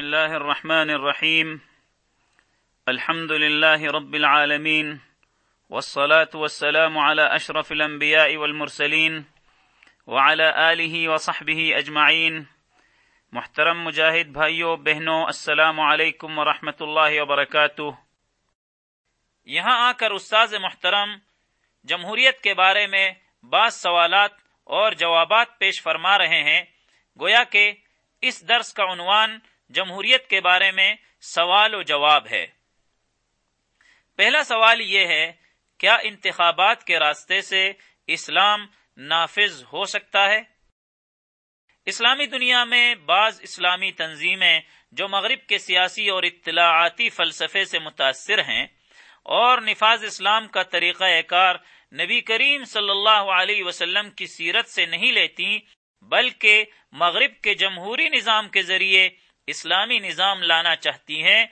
الله الرحمن الرحيم. الحمد لله رب العالمين. والصلاة والسلام على أشرف الأنبياء والمرسلين وعلى آله وصحبه أجمعين. محترم مجاہد بھائیوں بہنوں السلام علیکم ورحمۃ اللہ وبرکاتہ. یہاں آ کر استاذ محترم جمہوریت کے بارے میں بعض سوالات اور جوابات پیش فرما رہے ہیں۔ گویا کہ اس درس کا عنوان جمہوریت کے بارے میں سوال و جواب ہے۔ پہلا سوال یہ ہے، کیا انتخابات کے راستے سے اسلام نافذ ہو سکتا ہے؟ اسلامی دنیا میں بعض اسلامی تنظیمیں جو مغرب کے سیاسی اور اطلاعاتی فلسفے سے متاثر ہیں اور نفاذ اسلام کا طریقہ کار نبی کریم صلی اللہ علیہ وسلم کی سیرت سے نہیں لیتی بلکہ مغرب کے جمہوری نظام کے ذریعے اسلامی نظام لانا چاہتی ہیں،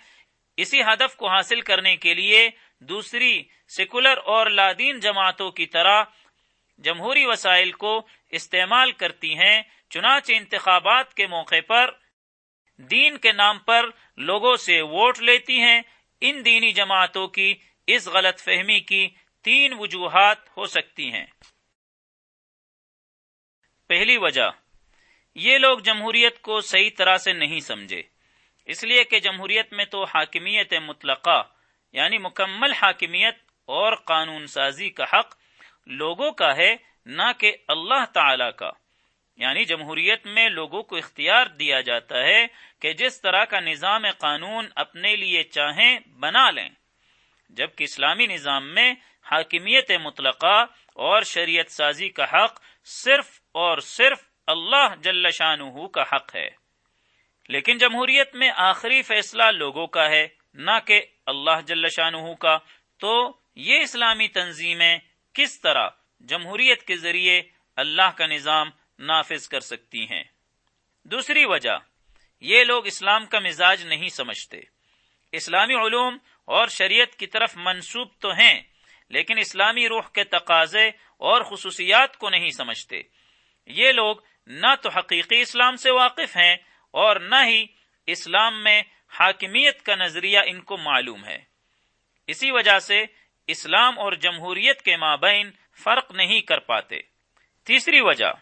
اسی ہدف کو حاصل کرنے کے لیے دوسری سیکولر اور لادین جماعتوں کی طرح جمہوری وسائل کو استعمال کرتی ہیں، چنانچہ انتخابات کے موقع پر دین کے نام پر لوگوں سے ووٹ لیتی ہیں۔ ان دینی جماعتوں کی اس غلط فہمی کی تین وجوہات ہو سکتی ہیں۔ پہلی وجہ یہ لوگ جمہوریت کو صحیح طرح سے نہیں سمجھے۔ اس لیے کہ جمہوریت میں تو حاکمیت مطلقہ یعنی مکمل حاکمیت اور قانون سازی کا حق لوگوں کا ہے، نہ کہ اللہ تعالی کا۔ یعنی جمہوریت میں لوگوں کو اختیار دیا جاتا ہے کہ جس طرح کا نظام قانون اپنے لیے چاہیں بنا لیں۔ جبکہ اسلامی نظام میں حاکمیت مطلقہ اور شریعت سازی کا حق صرف اور صرف اللہ جل شاہ کا حق ہے۔ لیکن جمہوریت میں آخری فیصلہ لوگوں کا ہے، نہ کہ اللہ جل شاہ کا۔ تو یہ اسلامی تنظیمیں کس طرح جمہوریت کے ذریعے اللہ کا نظام نافذ کر سکتی ہیں؟ دوسری وجہ، یہ لوگ اسلام کا مزاج نہیں سمجھتے۔ اسلامی علوم اور شریعت کی طرف منسوب تو ہیں، لیکن اسلامی روح کے تقاضے اور خصوصیات کو نہیں سمجھتے۔ یہ لوگ نہ تو حقیقی اسلام سے واقف ہیں اور نہ ہی اسلام میں حاکمیت کا نظریہ ان کو معلوم ہے۔ اسی وجہ سے اسلام اور جمہوریت کے مابین فرق نہیں کر پاتے۔ تیسری وجہ،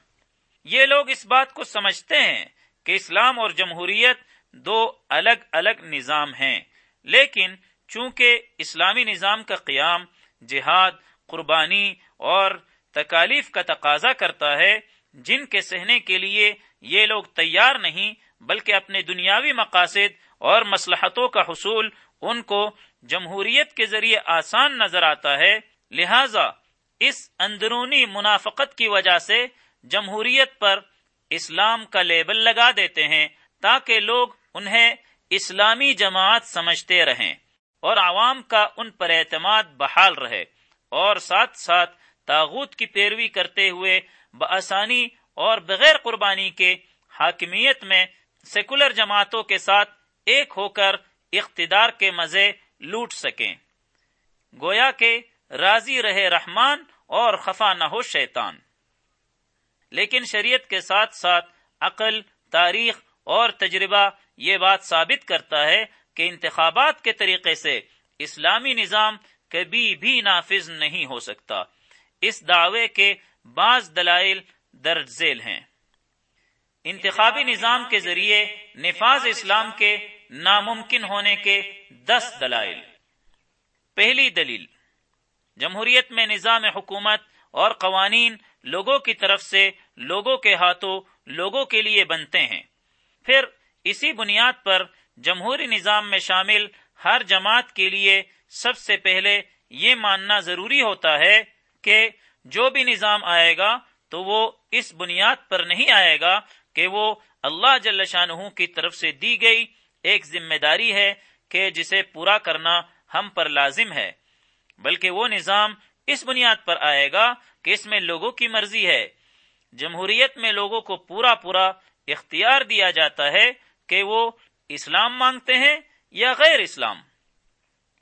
یہ لوگ اس بات کو سمجھتے ہیں کہ اسلام اور جمہوریت دو الگ الگ نظام ہیں، لیکن چونکہ اسلامی نظام کا قیام جہاد، قربانی اور تکالیف کا تقاضا کرتا ہے جن کے سہنے کے لیے یہ لوگ تیار نہیں، بلکہ اپنے دنیاوی مقاصد اور مسلحتوں کا حصول ان کو جمہوریت کے ذریعے آسان نظر آتا ہے۔ لہذا اس اندرونی منافقت کی وجہ سے جمہوریت پر اسلام کا لیبل لگا دیتے ہیں، تاکہ لوگ انہیں اسلامی جماعت سمجھتے رہیں اور عوام کا ان پر اعتماد بحال رہے اور ساتھ ساتھ تاغوت کی پیروی کرتے ہوئے بآسانی اور بغیر قربانی کے حاکمیت میں سیکولر جماعتوں کے ساتھ ایک ہو کر اقتدار کے مزے لوٹ سکیں۔ گویا کہ راضی رہے رحمان اور خفا نہ ہو شیطان۔ لیکن شریعت کے ساتھ ساتھ عقل، تاریخ اور تجربہ یہ بات ثابت کرتا ہے کہ انتخابات کے طریقے سے اسلامی نظام کبھی بھی نافذ نہیں ہو سکتا۔ اس دعوے کے بعض دلائل درج ذیل ہیں۔ انتخابی نظام کے ذریعے نفاذ اسلام کے ناممکن ہونے کے دس دلائل۔ پہلی دلیل، جمہوریت میں نظام حکومت اور قوانین لوگوں کی طرف سے لوگوں کے ہاتھوں لوگوں کے لیے بنتے ہیں۔ پھر اسی بنیاد پر جمہوری نظام میں شامل ہر جماعت کے لیے سب سے پہلے یہ ماننا ضروری ہوتا ہے کہ جو بھی نظام آئے گا تو وہ اس بنیاد پر نہیں آئے گا کہ وہ اللہ جل شاہ کی طرف سے دی گئی ایک ذمہ داری ہے کہ جسے پورا کرنا ہم پر لازم ہے، بلکہ وہ نظام اس بنیاد پر آئے گا کہ اس میں لوگوں کی مرضی ہے۔ جمہوریت میں لوگوں کو پورا پورا اختیار دیا جاتا ہے کہ وہ اسلام مانگتے ہیں یا غیر اسلام۔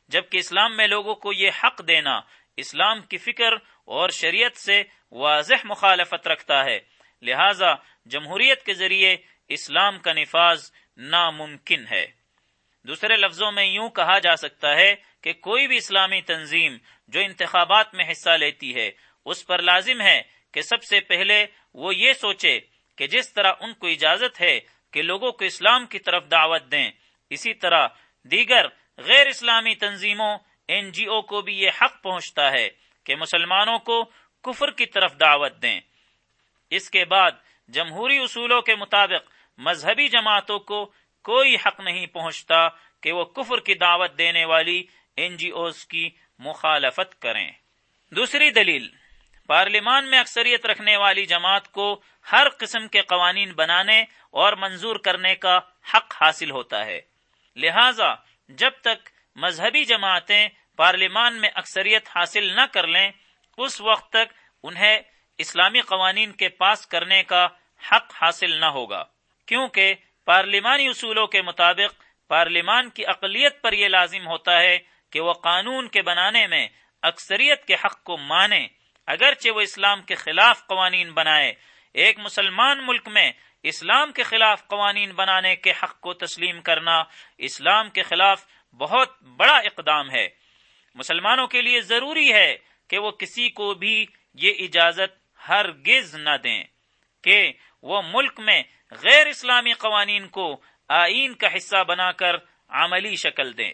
جبکہ اسلام میں لوگوں کو یہ حق دینا، اسلام کی فکر اور شریعت سے واضح مخالفت رکھتا ہے۔ لہذا جمہوریت کے ذریعے اسلام کا نفاذ ناممکن ہے۔ دوسرے لفظوں میں یوں کہا جا سکتا ہے کہ کوئی بھی اسلامی تنظیم جو انتخابات میں حصہ لیتی ہے، اس پر لازم ہے کہ سب سے پہلے وہ یہ سوچے کہ جس طرح ان کو اجازت ہے کہ لوگوں کو اسلام کی طرف دعوت دیں، اسی طرح دیگر غیر اسلامی تنظیموں، این جی او کو بھی یہ حق پہنچتا ہے۔ کہ مسلمانوں کو کفر کی طرف دعوت دیں۔ اس کے بعد جمہوری اصولوں کے مطابق مذہبی جماعتوں کو کوئی حق نہیں پہنچتا کہ وہ کفر کی دعوت دینے والی این جی اوز کی مخالفت کریں۔ دوسری دلیل، پارلیمان میں اکثریت رکھنے والی جماعت کو ہر قسم کے قوانین بنانے اور منظور کرنے کا حق حاصل ہوتا ہے۔ لہذا جب تک مذہبی جماعتیں پارلیمان میں اکثریت حاصل نہ کر لیں، اس وقت تک انہیں اسلامی قوانین کے پاس کرنے کا حق حاصل نہ ہوگا۔ کیونکہ پارلیمانی اصولوں کے مطابق پارلیمان کی اقلیت پر یہ لازم ہوتا ہے کہ وہ قانون کے بنانے میں اکثریت کے حق کو مانے۔ اگرچہ وہ اسلام کے خلاف قوانین بنائے، ایک مسلمان ملک میں اسلام کے خلاف قوانین بنانے کے حق کو تسلیم کرنا اسلام کے خلاف بہت بڑا اقدام ہے۔ مسلمانوں کے لیے ضروری ہے کہ وہ کسی کو بھی یہ اجازت ہرگز نہ دیں کہ وہ ملک میں غیر اسلامی قوانین کو آئین کا حصہ بنا کر عملی شکل دیں۔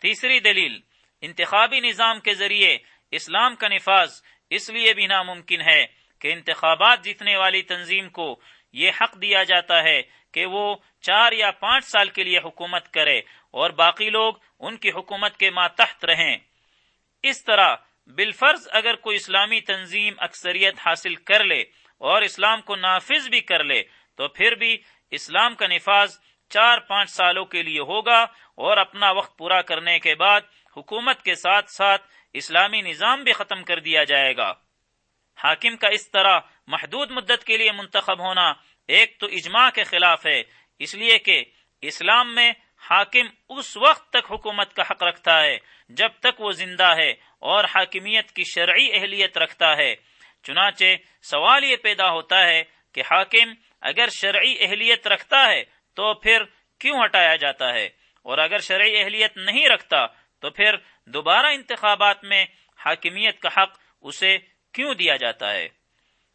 تیسری دلیل، انتخابی نظام کے ذریعے اسلام کا نفاذ اس لیے بھی ناممکن ہے کہ انتخابات جیتنے والی تنظیم کو یہ حق دیا جاتا ہے کہ وہ چار یا پانچ سال کے لیے حکومت کرے اور باقی لوگ ان کی حکومت کے ماتحت رہیں۔ اس طرح بالفرض اگر کوئی اسلامی تنظیم اکثریت حاصل کر لے اور اسلام کو نافذ بھی کر لے، تو پھر بھی اسلام کا نفاذ چار پانچ سالوں کے لیے ہوگا اور اپنا وقت پورا کرنے کے بعد حکومت کے ساتھ ساتھ اسلامی نظام بھی ختم کر دیا جائے گا۔ حاکم کا اس طرح محدود مدت کے لیے منتخب ہونا ایک تو اجماع کے خلاف ہے، اس لیے کہ اسلام میں حاکم اس وقت تک حکومت کا حق رکھتا ہے جب تک وہ زندہ ہے اور حاکمیت کی شرعی اہلیت رکھتا ہے۔ چنانچہ سوال یہ پیدا ہوتا ہے کہ حاکم اگر شرعی اہلیت رکھتا ہے تو پھر کیوں ہٹایا جاتا ہے؟ اور اگر شرعی اہلیت نہیں رکھتا تو پھر دوبارہ انتخابات میں حاکمیت کا حق اسے کیوں دیا جاتا ہے؟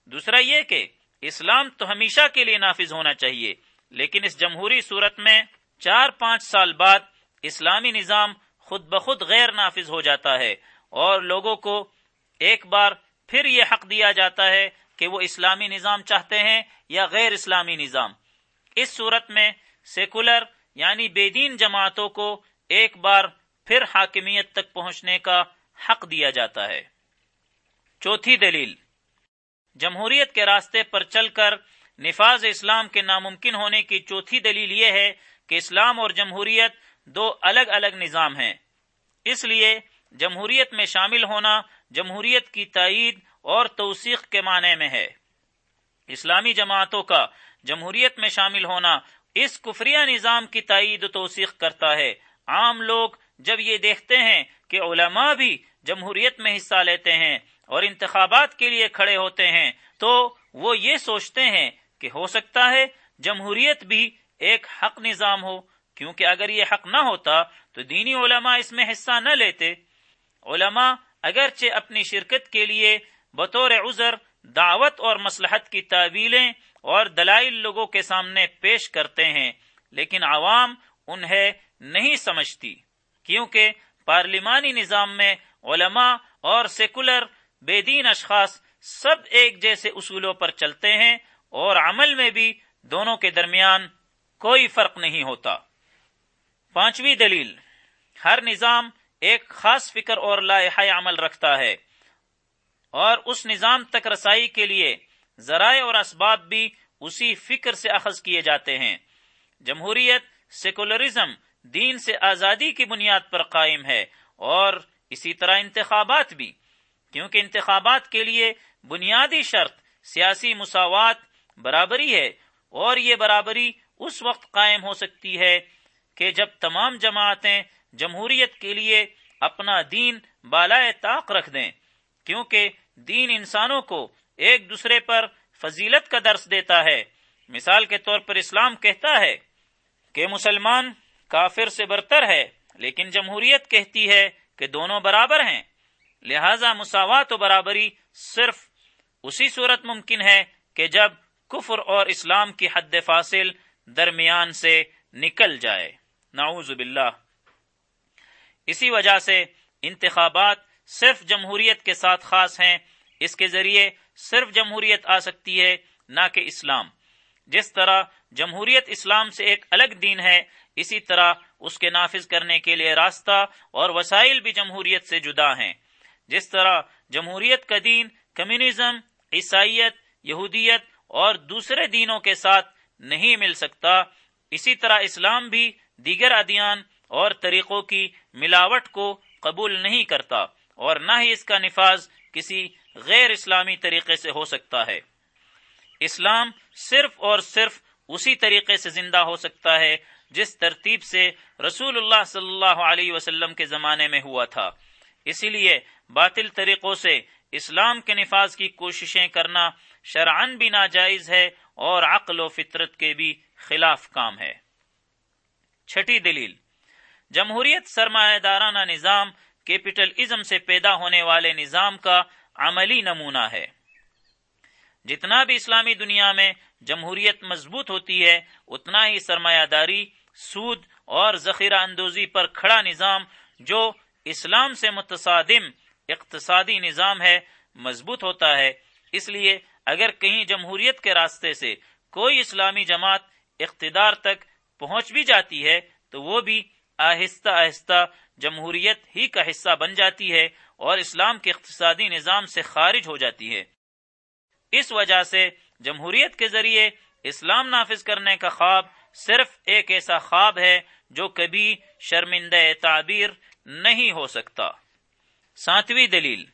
دوسرا یہ کہ اسلام تو ہمیشہ کے لیے نافذ ہونا چاہیے، لیکن اس جمہوری صورت میں چار پانچ سال بعد اسلامی نظام خود بخود غیر نافذ ہو جاتا ہے اور لوگوں کو ایک بار پھر یہ حق دیا جاتا ہے کہ وہ اسلامی نظام چاہتے ہیں یا غیر اسلامی نظام۔ اس صورت میں سیکولر یعنی بے دین جماعتوں کو ایک بار پھر حاکمیت تک پہنچنے کا حق دیا جاتا ہے۔ چوتھی دلیل، جمہوریت کے راستے پر چل کر نفاذ اسلام کے ناممکن ہونے کی چوتھی دلیل یہ ہے کہ اسلام اور جمہوریت دو الگ الگ نظام ہیں۔ اس لیے جمہوریت میں شامل ہونا جمہوریت کی تائید اور توثیق کے معنی میں ہے۔ اسلامی جماعتوں کا جمہوریت میں شامل ہونا اس کفریہ نظام کی تائید و توثیق کرتا ہے۔ عام لوگ جب یہ دیکھتے ہیں کہ علماء بھی جمہوریت میں حصہ لیتے ہیں اور انتخابات کے لیے کھڑے ہوتے ہیں تو وہ یہ سوچتے ہیں کہ ہو سکتا ہے جمہوریت بھی ایک حق نظام ہو، کیونکہ اگر یہ حق نہ ہوتا تو دینی علماء اس میں حصہ نہ لیتے۔ علماء اگرچہ اپنی شرکت کے لیے بطور عذر، دعوت اور مسلحت کی تعویلیں اور دلائل لوگوں کے سامنے پیش کرتے ہیں، لیکن عوام انہیں نہیں سمجھتی، کیونکہ پارلیمانی نظام میں علماء اور سیکولر بے دین اشخاص سب ایک جیسے اصولوں پر چلتے ہیں اور عمل میں بھی دونوں کے درمیان کوئی فرق نہیں ہوتا۔ پانچویں دلیل، ہر نظام ایک خاص فکر اور لائحہ عمل رکھتا ہے۔ اور اس نظام تک رسائی کے لیے ذرائع اور اسباب بھی اسی فکر سے اخذ کیے جاتے ہیں۔ جمہوریت سیکولرزم دین سے آزادی کی بنیاد پر قائم ہے اور اسی طرح انتخابات بھی۔ کیونکہ انتخابات کے لیے بنیادی شرط سیاسی مساوات برابری ہے اور یہ برابری اس وقت قائم ہو سکتی ہے کہ جب تمام جماعتیں جمہوریت کے لیے اپنا دین بالائے طاق رکھ دیں، کیونکہ دین انسانوں کو ایک دوسرے پر فضیلت کا درس دیتا ہے۔ مثال کے طور پر اسلام کہتا ہے کہ مسلمان کافر سے برتر ہے، لیکن جمہوریت کہتی ہے کہ دونوں برابر ہیں۔ لہذا مساوات و برابری صرف اسی صورت ممکن ہے کہ جب کفر اور اسلام کی حد فاصل درمیان سے نکل جائے۔ نعوذ باللہ۔ اسی وجہ سے انتخابات صرف جمہوریت کے ساتھ خاص ہیں، اس کے ذریعے صرف جمہوریت آ سکتی ہے، نہ کہ اسلام۔ جس طرح جمہوریت اسلام سے ایک الگ دین ہے، اسی طرح اس کے نافذ کرنے کے لیے راستہ اور وسائل بھی جمہوریت سے جدا ہیں۔ جس طرح جمہوریت کا دین کمیونزم، عیسائیت، یہودیت اور دوسرے دینوں کے ساتھ نہیں مل سکتا۔ اسی طرح اسلام بھی دیگر ادیان اور طریقوں کی ملاوٹ کو قبول نہیں کرتا اور نہ ہی اس کا نفاذ کسی غیر اسلامی طریقے سے ہو سکتا ہے۔ اسلام صرف اور صرف اسی طریقے سے زندہ ہو سکتا ہے جس ترتیب سے رسول اللہ صلی اللہ علیہ وسلم کے زمانے میں ہوا تھا۔ اسی لیے باطل طریقوں سے اسلام کے نفاذ کی کوششیں کرنا شرعن بھی ناجائز ہے اور عقل و فطرت کے بھی خلاف کام ہے۔ چھٹی دلیل، جمہوریت سرمایہ دارانہ نظام کیپٹل ازم سے پیدا ہونے والے نظام کا عملی نمونہ ہے۔ جتنا بھی اسلامی دنیا میں جمہوریت مضبوط ہوتی ہے، اتنا ہی سرمایہ داری سود اور ذخیرہ اندوزی پر کھڑا نظام، جو اسلام سے متصادم اقتصادی نظام ہے، مضبوط ہوتا ہے۔ اس لیے اگر کہیں جمہوریت کے راستے سے کوئی اسلامی جماعت اقتدار تک پہنچ بھی جاتی ہے، تو وہ بھی آہستہ آہستہ جمہوریت ہی کا حصہ بن جاتی ہے اور اسلام کے اقتصادی نظام سے خارج ہو جاتی ہے۔ اس وجہ سے جمہوریت کے ذریعے اسلام نافذ کرنے کا خواب صرف ایک ایسا خواب ہے جو کبھی شرمندہ تعبیر نہیں ہو سکتا۔ ساتویں دلیل،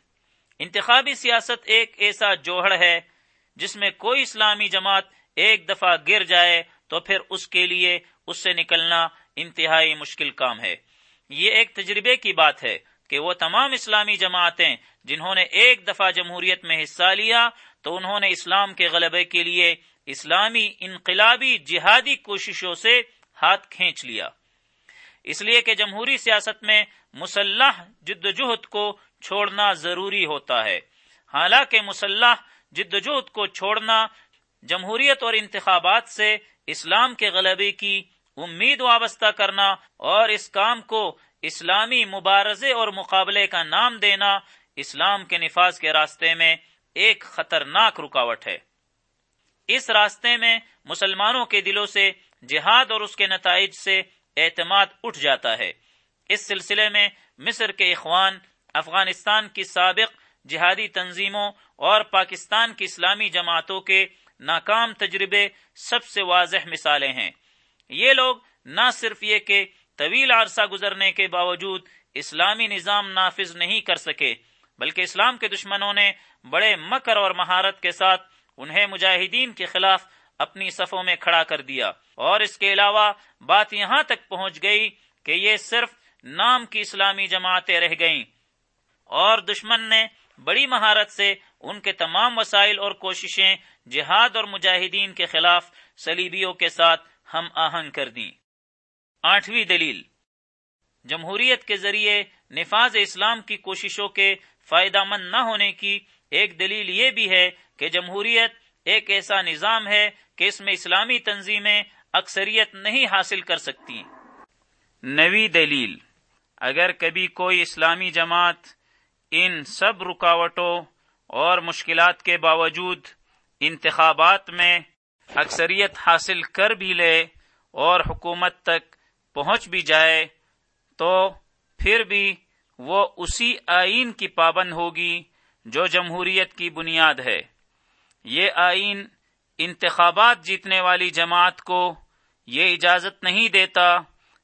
انتخابی سیاست ایک ایسا جوہر ہے جس میں کوئی اسلامی جماعت ایک دفعہ گر جائے تو پھر اس کے لیے اس سے نکلنا انتہائی مشکل کام ہے۔ یہ ایک تجربے کی بات ہے کہ وہ تمام اسلامی جماعتیں جنہوں نے ایک دفعہ جمہوریت میں حصہ لیا تو انہوں نے اسلام کے غلبے کے لیے اسلامی انقلابی جہادی کوششوں سے ہاتھ کھینچ لیا۔ اس لیے کہ جمہوری سیاست میں مسلح جدوجہد کو چھوڑنا ضروری ہوتا ہے۔ حالانکہ مسلح جدوجہد کو چھوڑنا، جمہوریت اور انتخابات سے اسلام کے غلبے کی امید وابستہ کرنا اور اس کام کو اسلامی مبارزے اور مقابلے کا نام دینا اسلام کے نفاذ کے راستے میں ایک خطرناک رکاوٹ ہے۔ اس راستے میں مسلمانوں کے دلوں سے جہاد اور اس کے نتائج سے اعتماد اٹھ جاتا ہے۔ اس سلسلے میں مصر کے اخوان، افغانستان کی سابق جہادی تنظیموں اور پاکستان کی اسلامی جماعتوں کے ناکام تجربے سب سے واضح مثالیں ہیں۔ یہ لوگ نہ صرف یہ کہ طویل عرصہ گزرنے کے باوجود اسلامی نظام نافذ نہیں کر سکے، بلکہ اسلام کے دشمنوں نے بڑے مکر اور مہارت کے ساتھ انہیں مجاہدین کے خلاف اپنی صفوں میں کھڑا کر دیا۔ اور اس کے علاوہ بات یہاں تک پہنچ گئی کہ یہ صرف نام کی اسلامی جماعتیں رہ گئیں اور دشمن نے بڑی مہارت سے ان کے تمام وسائل اور کوششیں جہاد اور مجاہدین کے خلاف سلیبیوں کے ساتھ ہم آہنگ کر دیں۔ آٹھویں دلیل، جمہوریت کے ذریعے نفاذ اسلام کی کوششوں کے فائدہ مند نہ ہونے کی ایک دلیل یہ بھی ہے کہ جمہوریت ایک ایسا نظام ہے کہ اس میں اسلامی تنظیمیں اکثریت نہیں حاصل کر سکتی نوی دلیل، اگر کبھی کوئی اسلامی جماعت ان سب رکاوٹوں اور مشکلات کے باوجود انتخابات میں اکثریت حاصل کر بھی لے اور حکومت تک پہنچ بھی جائے تو پھر بھی وہ اسی آئین کی پابند ہوگی جو جمہوریت کی بنیاد ہے۔ یہ آئین انتخابات جیتنے والی جماعت کو یہ اجازت نہیں دیتا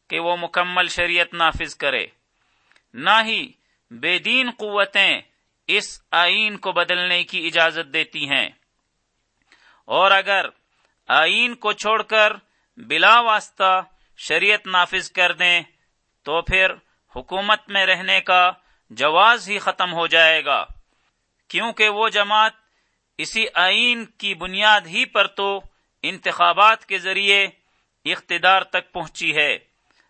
کہ وہ مکمل شریعت نافذ کرے۔ نہ ہی بے دین قوتیں اس آئین کو بدلنے کی اجازت دیتی ہیں۔ اور اگر آئین کو چھوڑ کر بلا واسطہ شریعت نافذ کر دیں، تو پھر حکومت میں رہنے کا جواز ہی ختم ہو جائے گا۔ کیونکہ وہ جماعت اسی آئین کی بنیاد ہی پر تو انتخابات کے ذریعے اقتدار تک پہنچی ہے۔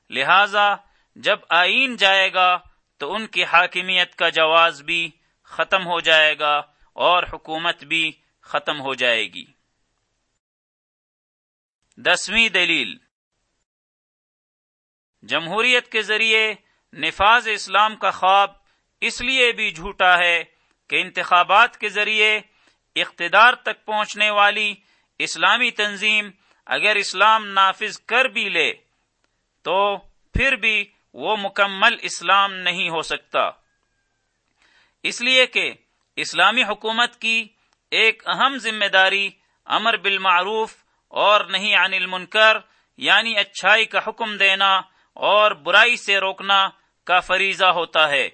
لہذا جب آئین جائے گا تو ان کی حاکمیت کا جواز بھی ختم ہو جائے گا اور حکومت بھی ختم ہو جائے گی۔ دسویں دلیل۔ جمہوریت کے ذریعے نفاذ اسلام کا خواب اس لیے بھی جھوٹا ہے کہ انتخابات کے ذریعے اقتدار تک پہنچنے والی اسلامی تنظیم اگر اسلام نافذ کر بھی لے تو پھر بھی وہ مکمل اسلام نہیں ہو سکتا۔ اس لیے کہ اسلامی حکومت کی ایک اہم ذمہ داری امر بالمعروف اور نہیں عن المنکر یعنی اچھائی کا حکم دینا اور برائی سے روکنا کا فریضہ ہوتا ہے۔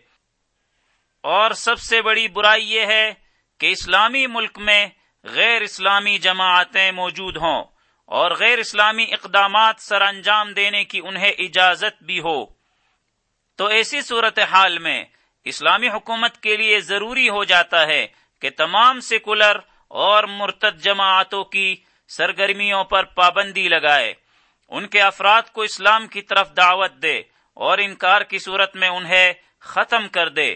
اور سب سے بڑی برائی یہ ہے کہ اسلامی ملک میں غیر اسلامی جماعتیں موجود ہوں اور غیر اسلامی اقدامات سر انجام دینے کی انہیں اجازت بھی ہو۔ تو ایسی صورت حال میں اسلامی حکومت کے لیے ضروری ہو جاتا ہے کہ تمام سیکولر اور مرتد جماعتوں کی سرگرمیوں پر پابندی لگائے، ان کے افراد کو اسلام کی طرف دعوت دے اور انکار کی صورت میں انہیں ختم کر دے۔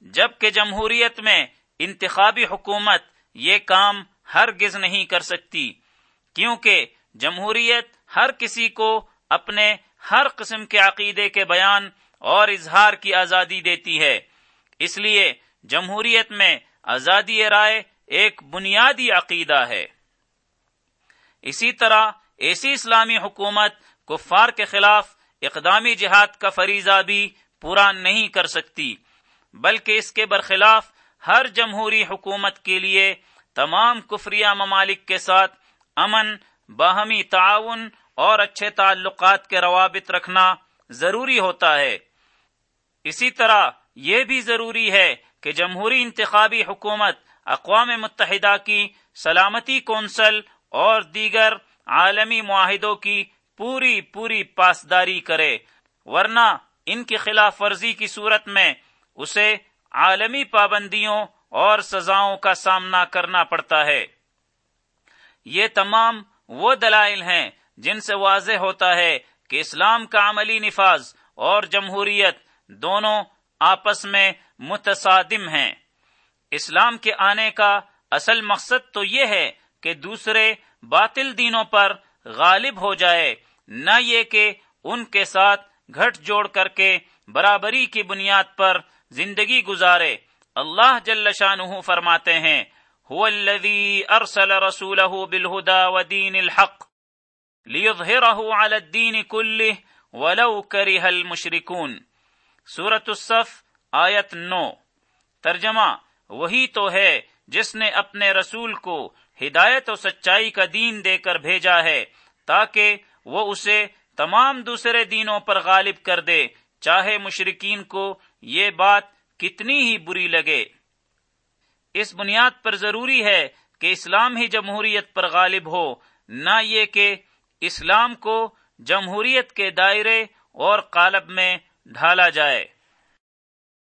جبکہ جمہوریت میں انتخابی حکومت یہ کام ہرگز نہیں کر سکتی، کیونکہ جمہوریت ہر کسی کو اپنے ہر قسم کے عقیدے کے بیان اور اظہار کی آزادی دیتی ہے۔ اس لیے جمہوریت میں آزادی رائے ایک بنیادی عقیدہ ہے۔ اسی طرح ایسی اسلامی حکومت کفار کے خلاف اقدامی جہاد کا فریضہ بھی پورا نہیں کر سکتی، بلکہ اس کے برخلاف ہر جمہوری حکومت کے لیے تمام کفریہ ممالک کے ساتھ امن، باہمی تعاون اور اچھے تعلقات کے روابط رکھنا ضروری ہوتا ہے۔ اسی طرح یہ بھی ضروری ہے کہ جمہوری انتخابی حکومت اقوام متحدہ کی سلامتی کونسل اور دیگر عالمی معاہدوں کی پوری پوری پاسداری کرے، ورنہ ان کی خلاف ورزی کی صورت میں اسے عالمی پابندیوں اور سزاؤں کا سامنا کرنا پڑتا ہے۔ یہ تمام وہ دلائل ہیں جن سے واضح ہوتا ہے کہ اسلام کا عملی نفاذ اور جمہوریت دونوں آپس میں متصادم ہیں۔ اسلام کے آنے کا اصل مقصد تو یہ ہے کہ دوسرے باطل دینوں پر غالب ہو جائے، نہ یہ کہ ان کے ساتھ گھٹ جوڑ کر کے برابری کی بنیاد پر زندگی گزارے۔ اللہ جل شانہ فرماتے ہیں، هو الذي ارسل رسوله بالهدى ودين الحق ليظهره على الدين كله ولو كره المشركون۔ سورة الصف، آیت نو۔ ترجمہ، وہی تو ہے جس نے اپنے رسول کو ہدایت و سچائی کا دین دے کر بھیجا ہے، تاکہ وہ اسے تمام دوسرے دینوں پر غالب کر دے۔ چاہے مشرقین کو یہ بات کتنی ہی بری لگے۔ اس بنیاد پر ضروری ہے کہ اسلام ہی جمہوریت پر غالب ہو، نہ یہ کہ اسلام کو جمہوریت کے دائرے اور قالب میں ڈھالا جائے۔